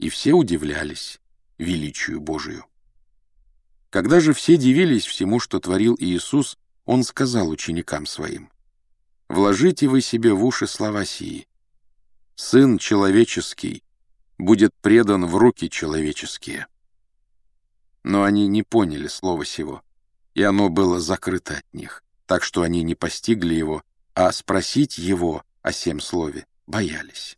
и все удивлялись величию Божию. Когда же все дивились всему, что творил Иисус, Он сказал ученикам Своим, «Вложите вы себе в уши слова сии. Сын человеческий будет предан в руки человеческие». Но они не поняли слова сего, и оно было закрыто от них, так что они не постигли его, а спросить его о сем слове боялись.